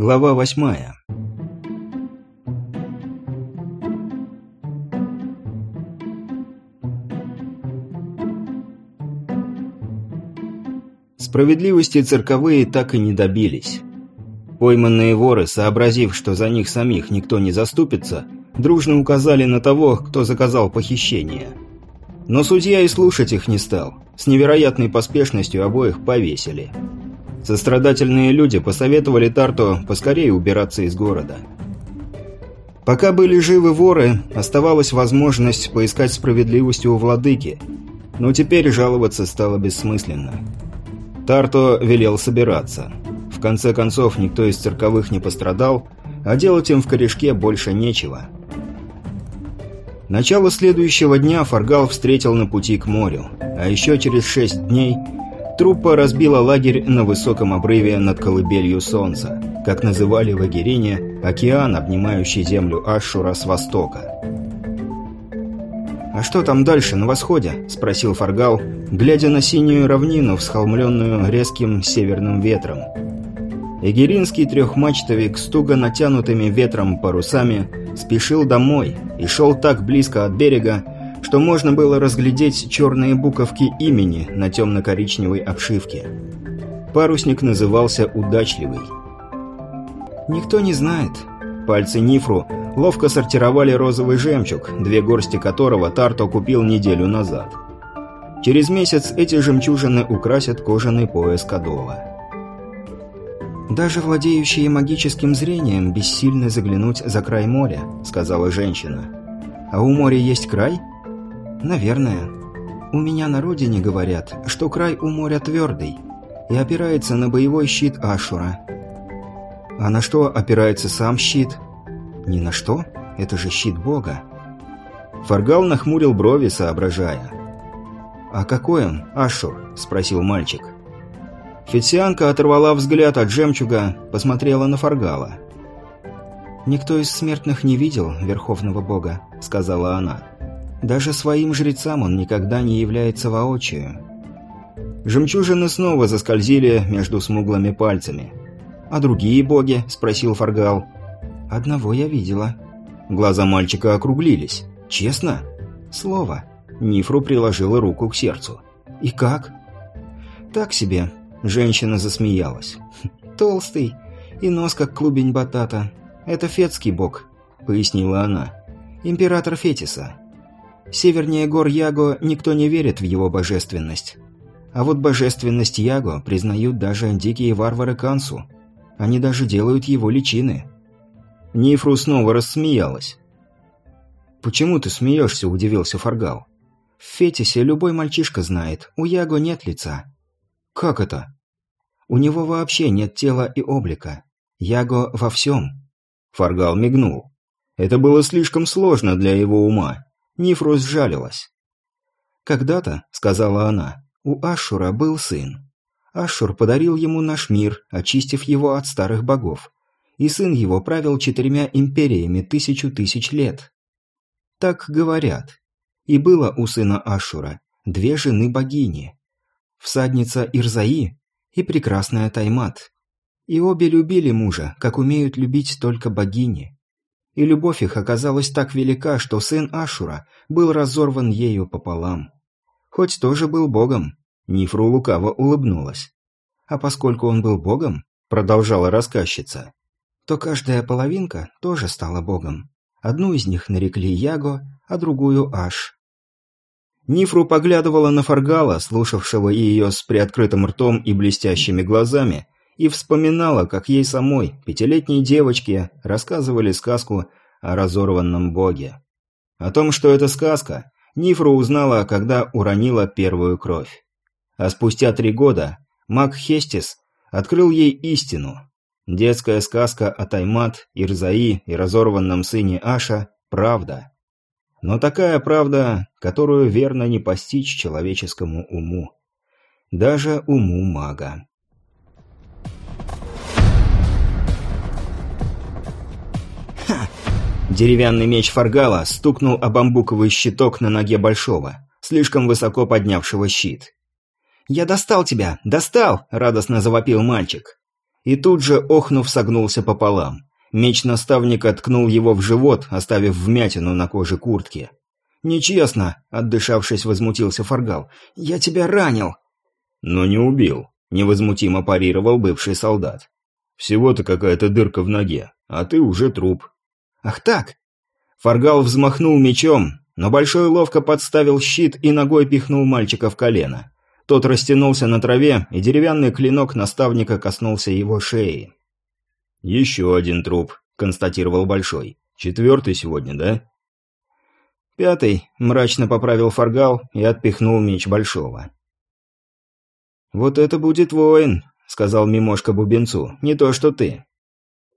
Глава восьмая. Справедливости цирковые так и не добились. Пойманные воры, сообразив, что за них самих никто не заступится, дружно указали на того, кто заказал похищение. Но судья и слушать их не стал. С невероятной поспешностью обоих повесили. Сострадательные люди посоветовали Тарту поскорее убираться из города. Пока были живы воры, оставалась возможность поискать справедливости у владыки, но теперь жаловаться стало бессмысленно. Тарто велел собираться. В конце концов, никто из цирковых не пострадал, а делать им в корешке больше нечего. Начало следующего дня Фаргал встретил на пути к морю, а еще через шесть дней труппа разбила лагерь на высоком обрыве над колыбелью солнца, как называли в Агирине океан, обнимающий землю Ашура с востока. «А что там дальше, на восходе?» – спросил Фаргал, глядя на синюю равнину, всхолмленную резким северным ветром. Эгеринский трехмачтовик с туго натянутыми ветром парусами спешил домой и шел так близко от берега, что можно было разглядеть черные буковки имени на темно-коричневой обшивке. Парусник назывался «Удачливый». Никто не знает. Пальцы Нифру ловко сортировали розовый жемчуг, две горсти которого Тарто купил неделю назад. Через месяц эти жемчужины украсят кожаный пояс Кадова. «Даже владеющие магическим зрением бессильны заглянуть за край моря», — сказала женщина. «А у моря есть край?» «Наверное. У меня на родине говорят, что край у моря твердый и опирается на боевой щит Ашура». «А на что опирается сам щит?» «Ни на что. Это же щит Бога». Фаргал нахмурил брови, соображая. «А какой он, Ашур?» – спросил мальчик. Фетсианка оторвала взгляд от жемчуга, посмотрела на Фаргала. «Никто из смертных не видел Верховного Бога», — сказала она. «Даже своим жрецам он никогда не является воочию». Жемчужины снова заскользили между смуглыми пальцами. «А другие боги?» – спросил Фаргал. «Одного я видела». Глаза мальчика округлились. «Честно?» «Слово». Нифру приложила руку к сердцу. «И как?» «Так себе. Женщина засмеялась. «Толстый, и нос как клубень батата. Это фетский бог», — пояснила она. «Император Фетиса. Севернее гор Яго никто не верит в его божественность. А вот божественность Яго признают даже дикие варвары Кансу. Они даже делают его личины». Нифру снова рассмеялась. «Почему ты смеешься?» – удивился Фаргал. «В Фетисе любой мальчишка знает, у Яго нет лица. «Как это?» «У него вообще нет тела и облика. Яго во всем». Фаргал мигнул. Это было слишком сложно для его ума. Нифрус сжалилась. «Когда-то», — сказала она, — «у Ашура был сын. Ашур подарил ему наш мир, очистив его от старых богов. И сын его правил четырьмя империями тысячу тысяч лет. Так говорят. И было у сына Ашура две жены богини всадница Ирзаи и прекрасная Таймат. И обе любили мужа, как умеют любить только богини. И любовь их оказалась так велика, что сын Ашура был разорван ею пополам. Хоть тоже был богом, Нифру лукаво улыбнулась. А поскольку он был богом, продолжала рассказчица, то каждая половинка тоже стала богом. Одну из них нарекли Яго, а другую Аш. Нифру поглядывала на Фаргала, слушавшего ее с приоткрытым ртом и блестящими глазами, и вспоминала, как ей самой, пятилетней девочке, рассказывали сказку о разорванном боге. О том, что это сказка, Нифру узнала, когда уронила первую кровь. А спустя три года маг Хестис открыл ей истину. Детская сказка о Таймат, Ирзаи и разорванном сыне Аша – правда. Но такая правда, которую верно не постичь человеческому уму. Даже уму мага. Деревянный меч Фаргала стукнул о бамбуковый щиток на ноге Большого, слишком высоко поднявшего щит. «Я достал тебя! Достал!» – радостно завопил мальчик. И тут же, охнув, согнулся пополам. Меч наставника ткнул его в живот, оставив вмятину на коже куртки. «Нечестно!» – отдышавшись, возмутился Фаргал. «Я тебя ранил!» «Но не убил», – невозмутимо парировал бывший солдат. «Всего-то какая-то дырка в ноге, а ты уже труп». «Ах так!» Фаргал взмахнул мечом, но Большой ловко подставил щит и ногой пихнул мальчика в колено. Тот растянулся на траве, и деревянный клинок наставника коснулся его шеи. «Еще один труп», — констатировал Большой. «Четвертый сегодня, да?» «Пятый», — мрачно поправил Фаргал и отпихнул меч Большого. «Вот это будет воин», — сказал Мимошка Бубенцу, — «не то что ты».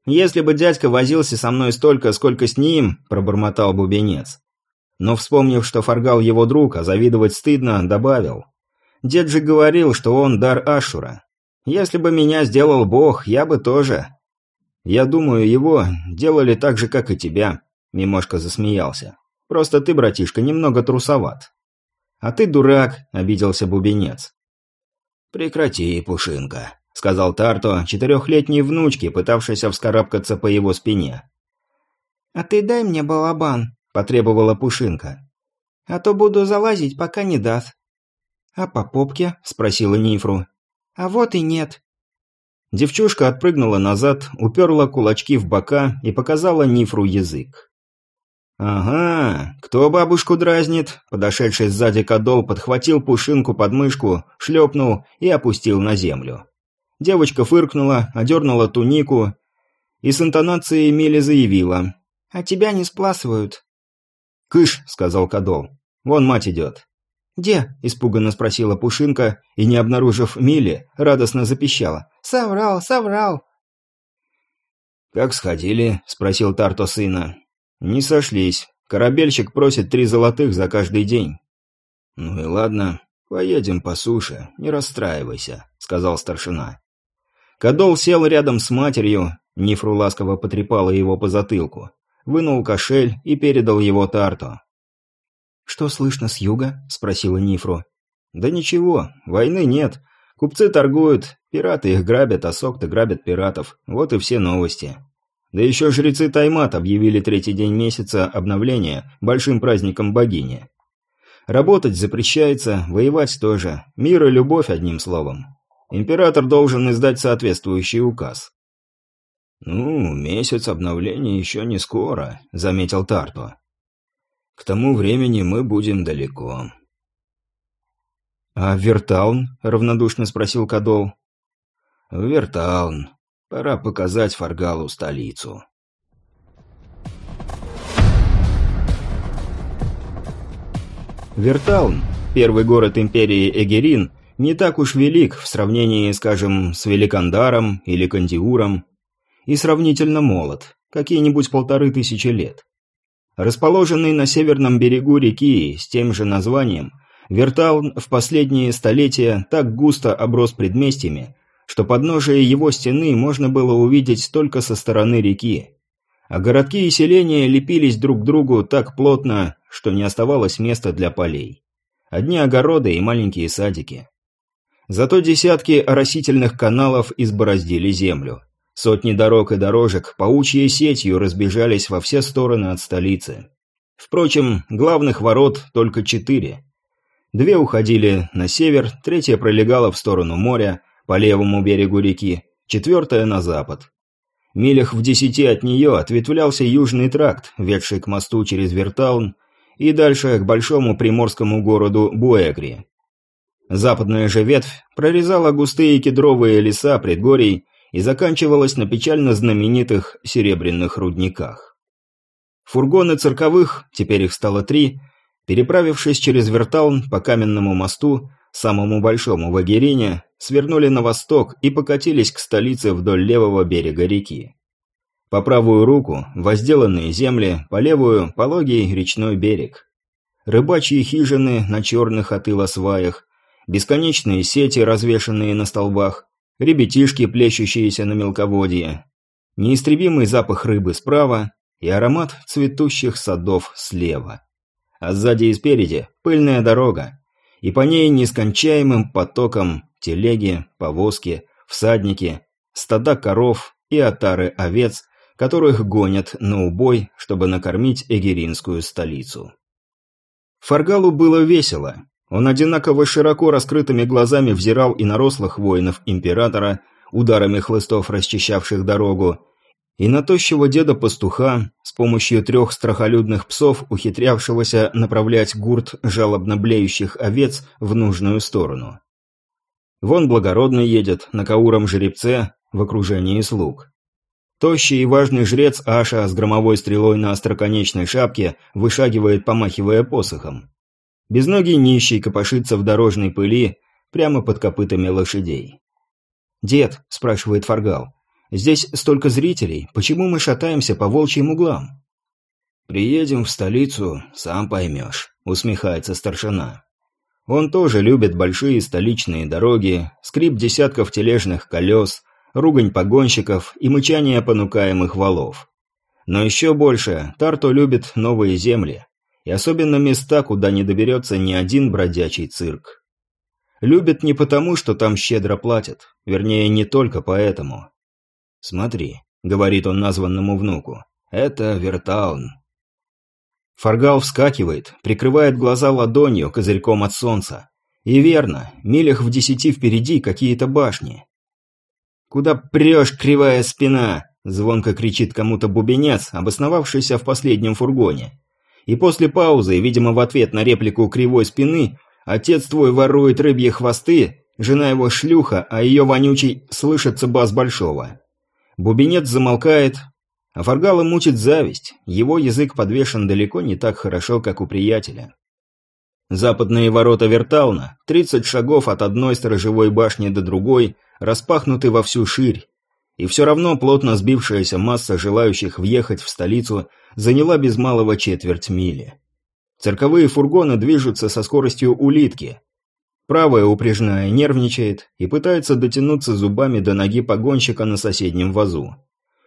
«Если бы дядька возился со мной столько, сколько с ним», — пробормотал Бубенец. Но, вспомнив, что Фаргал его друг, а завидовать стыдно, добавил. «Дед же говорил, что он дар Ашура. Если бы меня сделал Бог, я бы тоже. «Я думаю, его делали так же, как и тебя», — Мимошка засмеялся. «Просто ты, братишка, немного трусоват». «А ты дурак», — обиделся Бубенец. «Прекрати, Пушинка», — сказал Тарто, четырехлетней внучке, пытавшейся вскарабкаться по его спине. «А ты дай мне балабан», — потребовала Пушинка. «А то буду залазить, пока не даст». «А по попке?» — спросила Нифру. «А вот и нет», Девчушка отпрыгнула назад, уперла кулачки в бока и показала Нифру язык. «Ага, кто бабушку дразнит?» Подошедший сзади Кадол подхватил пушинку под мышку, шлепнул и опустил на землю. Девочка фыркнула, одернула тунику и с интонацией Мили заявила. «А тебя не спласывают». «Кыш», — сказал Кадол. «Вон мать идет». «Где?» – испуганно спросила Пушинка и, не обнаружив Мили, радостно запищала. «Соврал, соврал!» «Как сходили?» – спросил Тарто сына. «Не сошлись. Корабельщик просит три золотых за каждый день». «Ну и ладно, поедем по суше, не расстраивайся», – сказал старшина. Кадол сел рядом с матерью, Нифру ласково потрепала его по затылку, вынул кошель и передал его Тарто. «Что слышно с юга?» – спросила Нифру. «Да ничего, войны нет. Купцы торгуют, пираты их грабят, а сокты грабят пиратов. Вот и все новости. Да еще жрецы Таймат объявили третий день месяца обновления большим праздником богини. Работать запрещается, воевать тоже. Мир и любовь, одним словом. Император должен издать соответствующий указ». «Ну, месяц обновления еще не скоро», — заметил Тарту. К тому времени мы будем далеко. «А Вертаун?» — равнодушно спросил Кадол. «Вертаун. Пора показать Фаргалу столицу». Вертаун, первый город империи Эгерин, не так уж велик в сравнении, скажем, с Великандаром или Кандиуром, и сравнительно молод, какие-нибудь полторы тысячи лет. Расположенный на северном берегу реки с тем же названием, Вертаун в последние столетия так густо оброс предместьями, что подножие его стены можно было увидеть только со стороны реки. А городки и селения лепились друг к другу так плотно, что не оставалось места для полей. Одни огороды и маленькие садики. Зато десятки оросительных каналов избороздили землю. Сотни дорог и дорожек паучьей сетью разбежались во все стороны от столицы. Впрочем, главных ворот только четыре. Две уходили на север, третья пролегала в сторону моря, по левому берегу реки, четвертая на запад. Милях в десяти от нее ответвлялся южный тракт, ведший к мосту через Вертаун и дальше к большому приморскому городу Буэгри. Западная же ветвь прорезала густые кедровые леса предгорий и заканчивалась на печально знаменитых серебряных рудниках. Фургоны цирковых, теперь их стало три, переправившись через Вертаун по каменному мосту, самому большому в Агерине, свернули на восток и покатились к столице вдоль левого берега реки. По правую руку – возделанные земли, по левую – пологий речной берег. Рыбачьи хижины на черных от ила сваях, бесконечные сети, развешанные на столбах, ребятишки, плещущиеся на мелководье, неистребимый запах рыбы справа и аромат цветущих садов слева. А сзади и спереди пыльная дорога, и по ней нескончаемым потоком телеги, повозки, всадники, стада коров и отары овец, которых гонят на убой, чтобы накормить эгеринскую столицу. Фаргалу было весело. Он одинаково широко раскрытыми глазами взирал и на рослых воинов императора, ударами хлыстов расчищавших дорогу, и на тощего деда-пастуха, с помощью трех страхолюдных псов, ухитрявшегося направлять гурт жалобно блеющих овец в нужную сторону. Вон благородный едет на кауром жеребце в окружении слуг. Тощий и важный жрец Аша с громовой стрелой на остроконечной шапке вышагивает, помахивая посохом. Безногий нищий копошится в дорожной пыли прямо под копытами лошадей. «Дед», – спрашивает Фаргал, – «здесь столько зрителей, почему мы шатаемся по волчьим углам?» «Приедем в столицу, сам поймешь», – усмехается старшина. Он тоже любит большие столичные дороги, скрип десятков тележных колес, ругань погонщиков и мычание понукаемых валов. Но еще больше Тарто любит новые земли, и особенно места, куда не доберется ни один бродячий цирк. Любит не потому, что там щедро платят, вернее, не только поэтому. «Смотри», — говорит он названному внуку, — «это Вертаун». Фаргал вскакивает, прикрывает глаза ладонью, козырьком от солнца. И верно, милях в десяти впереди какие-то башни. «Куда прешь, кривая спина?» – звонко кричит кому-то бубенец, обосновавшийся в последнем фургоне. И после паузы, видимо, в ответ на реплику кривой спины, «Отец твой ворует рыбьи хвосты», жена его шлюха, а ее вонючий слышится бас Большого. Бубенец замолкает, а Фаргала мучит зависть, его язык подвешен далеко не так хорошо, как у приятеля. Западные ворота Вертауна, 30 шагов от одной сторожевой башни до другой, распахнуты во всю ширь, и все равно плотно сбившаяся масса желающих въехать в столицу заняла без малого четверть мили. Цирковые фургоны движутся со скоростью улитки. Правая упряжная нервничает и пытается дотянуться зубами до ноги погонщика на соседнем вазу.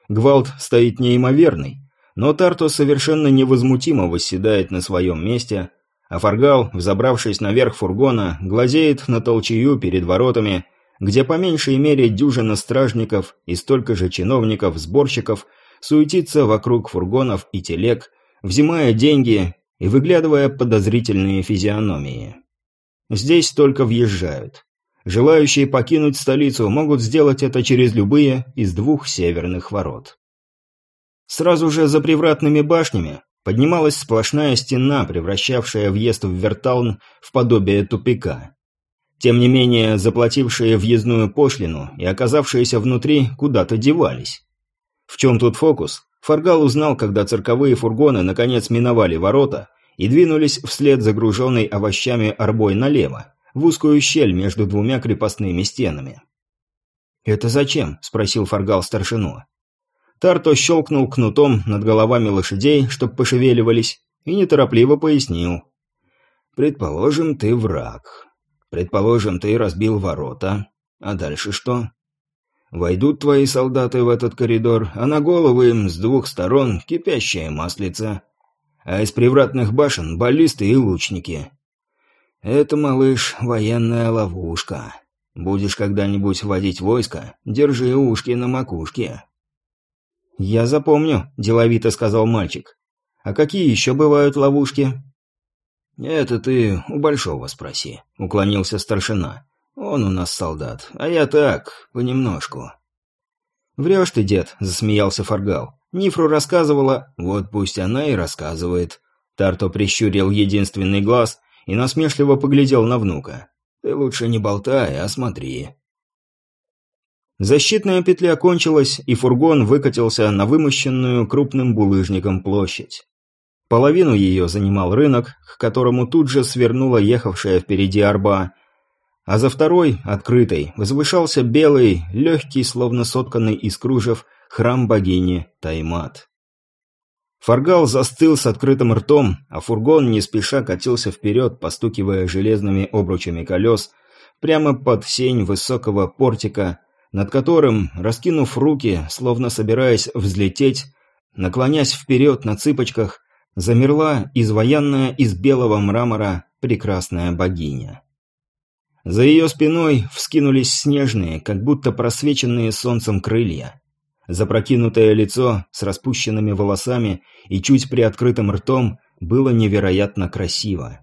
Гвалт стоит неимоверный, но Тарто совершенно невозмутимо восседает на своем месте – а Фаргал, взобравшись наверх фургона, глазеет на толчею перед воротами, где по меньшей мере дюжина стражников и столько же чиновников-сборщиков суетится вокруг фургонов и телег, взимая деньги и выглядывая подозрительные физиономии. Здесь только въезжают. Желающие покинуть столицу могут сделать это через любые из двух северных ворот. Сразу же за привратными башнями поднималась сплошная стена, превращавшая въезд в Вертаун в подобие тупика. Тем не менее, заплатившие въездную пошлину и оказавшиеся внутри куда-то девались. В чем тут фокус? Фаргал узнал, когда цирковые фургоны наконец миновали ворота и двинулись вслед загруженной овощами арбой налево, в узкую щель между двумя крепостными стенами. «Это зачем?» – спросил Фаргал старшину. Тарто щелкнул кнутом над головами лошадей, чтоб пошевеливались, и неторопливо пояснил. «Предположим, ты враг. Предположим, ты разбил ворота. А дальше что? Войдут твои солдаты в этот коридор, а на головы им с двух сторон кипящая маслица. А из привратных башен баллисты и лучники. Это, малыш, военная ловушка. Будешь когда-нибудь водить войско, держи ушки на макушке». «Я запомню», – деловито сказал мальчик. «А какие еще бывают ловушки?» «Это ты у Большого спроси», – уклонился старшина. «Он у нас солдат, а я так, понемножку». «Врешь ты, дед», – засмеялся Фаргал. «Нифру рассказывала...» «Вот пусть она и рассказывает». Тарто прищурил единственный глаз и насмешливо поглядел на внука. «Ты лучше не болтай, а смотри. Защитная петля кончилась, и фургон выкатился на вымощенную крупным булыжником площадь. Половину ее занимал рынок, к которому тут же свернула ехавшая впереди арба, а за второй, открытой, возвышался белый, легкий, словно сотканный из кружев, храм богини Таймат. Фаргал застыл с открытым ртом, а фургон не спеша катился вперед, постукивая железными обручами колес, прямо под сень высокого портика, над которым, раскинув руки, словно собираясь взлететь, наклонясь вперед на цыпочках, замерла изваянная из белого мрамора прекрасная богиня. За ее спиной вскинулись снежные, как будто просвеченные солнцем крылья. Запрокинутое лицо с распущенными волосами и чуть приоткрытым ртом было невероятно красиво.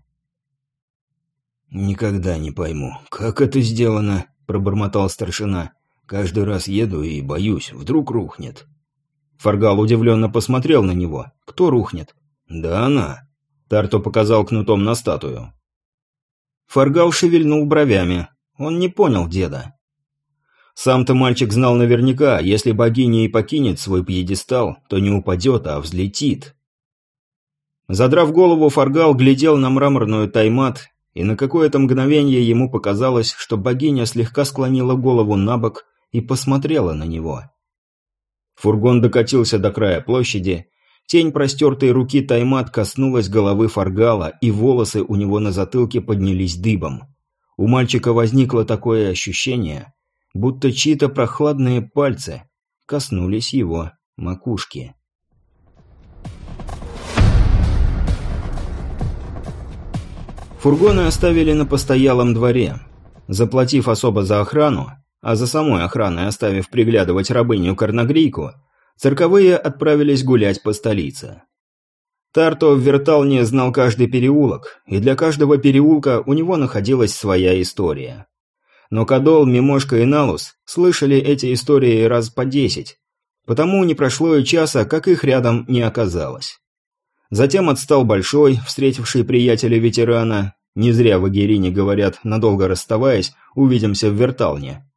«Никогда не пойму, как это сделано», – пробормотал старшина. «Каждый раз еду и боюсь, вдруг рухнет». Фаргал удивленно посмотрел на него. «Кто рухнет?» «Да она». Тарто показал кнутом на статую. Фаргал шевельнул бровями. Он не понял деда. Сам-то мальчик знал наверняка, если богиня и покинет свой пьедестал, то не упадет, а взлетит. Задрав голову, Фаргал глядел на мраморную таймат, и на какое-то мгновение ему показалось, что богиня слегка склонила голову на бок и посмотрела на него. Фургон докатился до края площади, тень простертой руки Таймат коснулась головы Фаргала, и волосы у него на затылке поднялись дыбом. У мальчика возникло такое ощущение, будто чьи-то прохладные пальцы коснулись его макушки. Фургоны оставили на постоялом дворе. Заплатив особо за охрану, а за самой охраной оставив приглядывать рабыню Карнагрийку, цирковые отправились гулять по столице. Тарто в Верталне знал каждый переулок, и для каждого переулка у него находилась своя история. Но Кадол, Мимошка и Налус слышали эти истории раз по десять, потому не прошло и часа, как их рядом не оказалось. Затем отстал Большой, встретивший приятеля ветерана. Не зря в Агирине говорят, надолго расставаясь, увидимся в Верталне.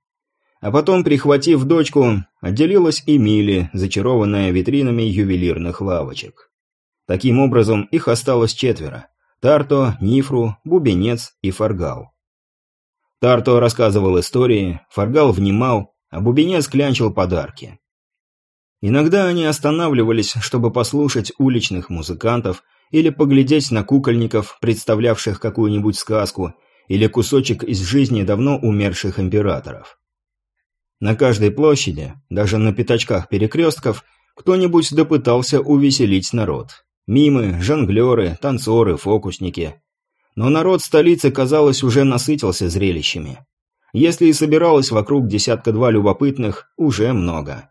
А потом, прихватив дочку, отделилась и Мили, зачарованная витринами ювелирных лавочек. Таким образом, их осталось четверо. Тарто, Нифру, Бубенец и Фаргал. Тарто рассказывал истории, Фаргал внимал, а Бубенец клянчил подарки. Иногда они останавливались, чтобы послушать уличных музыкантов или поглядеть на кукольников, представлявших какую-нибудь сказку, или кусочек из жизни давно умерших императоров. На каждой площади, даже на пятачках перекрестков, кто-нибудь допытался увеселить народ. Мимы, жонглеры, танцоры, фокусники. Но народ столицы, казалось, уже насытился зрелищами. Если и собиралось вокруг десятка-два любопытных, уже много.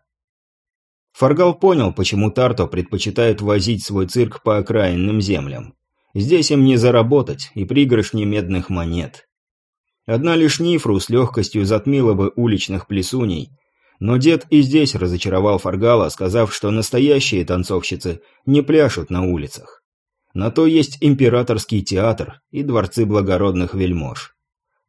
Фаргал понял, почему Тарто предпочитает возить свой цирк по окраинным землям. Здесь им не заработать и пригоршни медных монет. Одна лишь Нифру с легкостью затмила бы уличных плесуней, но дед и здесь разочаровал Фаргала, сказав, что настоящие танцовщицы не пляшут на улицах. На то есть императорский театр и дворцы благородных вельмож.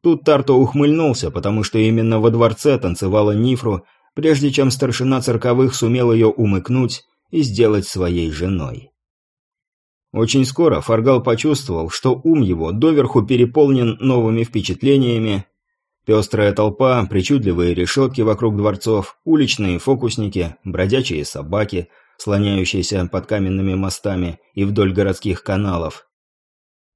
Тут Тарто ухмыльнулся, потому что именно во дворце танцевала Нифру прежде чем старшина цирковых сумел ее умыкнуть и сделать своей женой. Очень скоро Фаргал почувствовал, что ум его доверху переполнен новыми впечатлениями. Пестрая толпа, причудливые решетки вокруг дворцов, уличные фокусники, бродячие собаки, слоняющиеся под каменными мостами и вдоль городских каналов.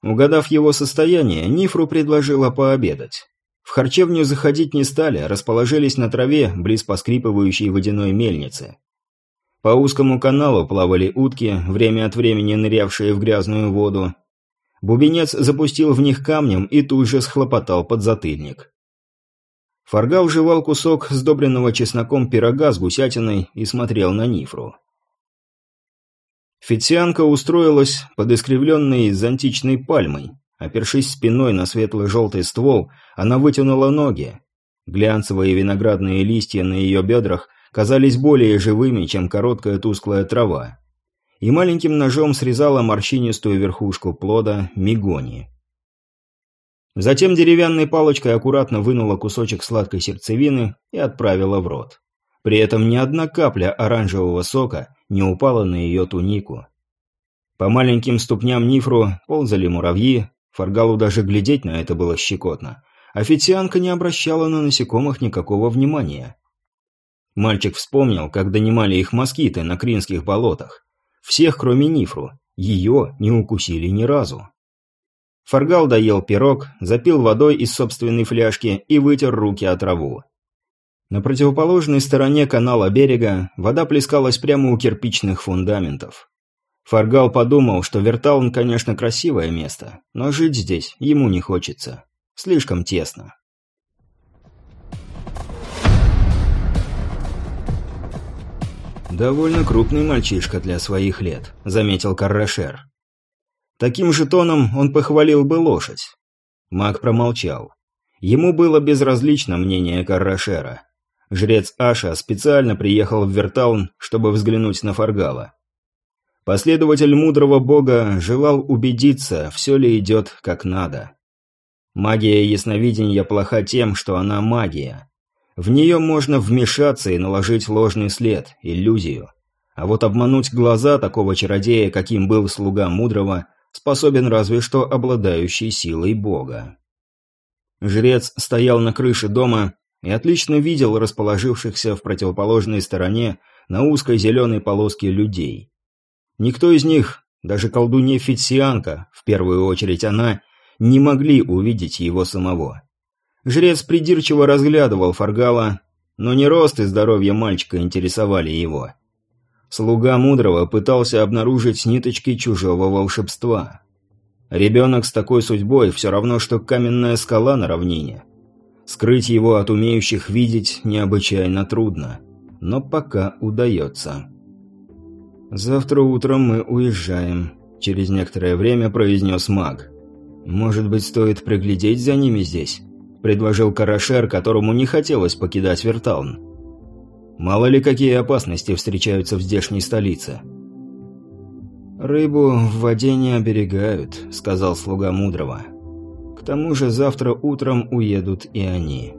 Угадав его состояние, Нифру предложила пообедать. В харчевню заходить не стали, расположились на траве, близ поскрипывающей водяной мельницы. По узкому каналу плавали утки, время от времени нырявшие в грязную воду. Бубенец запустил в них камнем и тут же схлопотал подзатыльник. Фаргал жевал кусок сдобренного чесноком пирога с гусятиной и смотрел на Нифру. Фитсианка устроилась под искривленной зонтичной пальмой, Опершись спиной на светло-желтый ствол, она вытянула ноги. Глянцевые виноградные листья на ее бедрах казались более живыми, чем короткая тусклая трава. И маленьким ножом срезала морщинистую верхушку плода мигони. Затем деревянной палочкой аккуратно вынула кусочек сладкой сердцевины и отправила в рот. При этом ни одна капля оранжевого сока не упала на ее тунику. По маленьким ступням Нифру ползали муравьи, Фаргалу даже глядеть на это было щекотно. Официантка не обращала на насекомых никакого внимания. Мальчик вспомнил, как донимали их москиты на Кринских болотах. Всех, кроме Нифру. Ее не укусили ни разу. Фаргал доел пирог, запил водой из собственной фляжки и вытер руки от траву. На противоположной стороне канала берега вода плескалась прямо у кирпичных фундаментов. Фаргал подумал, что Вертаун, конечно, красивое место, но жить здесь ему не хочется. Слишком тесно. «Довольно крупный мальчишка для своих лет», — заметил Каррашер. Таким же тоном он похвалил бы лошадь. Маг промолчал. Ему было безразлично мнение Каррашера. Жрец Аша специально приехал в Вертаун, чтобы взглянуть на Фаргала. Последователь мудрого бога желал убедиться, все ли идет как надо. Магия ясновидения плоха тем, что она магия. В нее можно вмешаться и наложить ложный след, иллюзию. А вот обмануть глаза такого чародея, каким был слуга мудрого, способен разве что обладающий силой бога. Жрец стоял на крыше дома и отлично видел расположившихся в противоположной стороне на узкой зеленой полоске людей. Никто из них, даже колдунья Фитсианка, в первую очередь она, не могли увидеть его самого. Жрец придирчиво разглядывал Фаргала, но не рост и здоровье мальчика интересовали его. Слуга Мудрого пытался обнаружить ниточки чужого волшебства. Ребенок с такой судьбой все равно, что каменная скала на равнине. Скрыть его от умеющих видеть необычайно трудно, но пока удается. «Завтра утром мы уезжаем», – через некоторое время произнес маг. «Может быть, стоит приглядеть за ними здесь?» – предложил Карашер, которому не хотелось покидать Вертаун. «Мало ли какие опасности встречаются в здешней столице». «Рыбу в воде не оберегают», – сказал слуга Мудрого. «К тому же завтра утром уедут и они».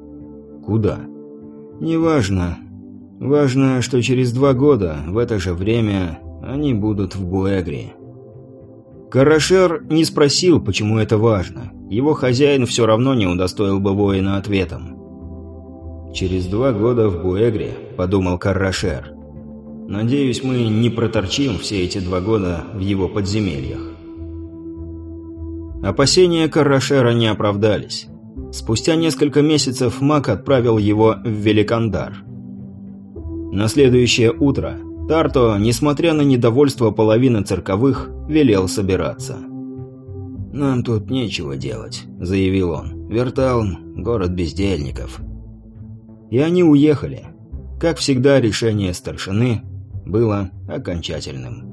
«Куда?» «Неважно. Важно, что через два года, в это же время, они будут в Буэгре». Карашер не спросил, почему это важно. Его хозяин все равно не удостоил бы воина ответом. «Через два года в Буэгре», — подумал Карашер. «Надеюсь, мы не проторчим все эти два года в его подземельях». Опасения Карашера не оправдались. Спустя несколько месяцев маг отправил его в Великандар. На следующее утро Тарто, несмотря на недовольство половины цирковых, велел собираться. «Нам тут нечего делать», — заявил он. «Вертаун — город бездельников». И они уехали. Как всегда, решение старшины было окончательным.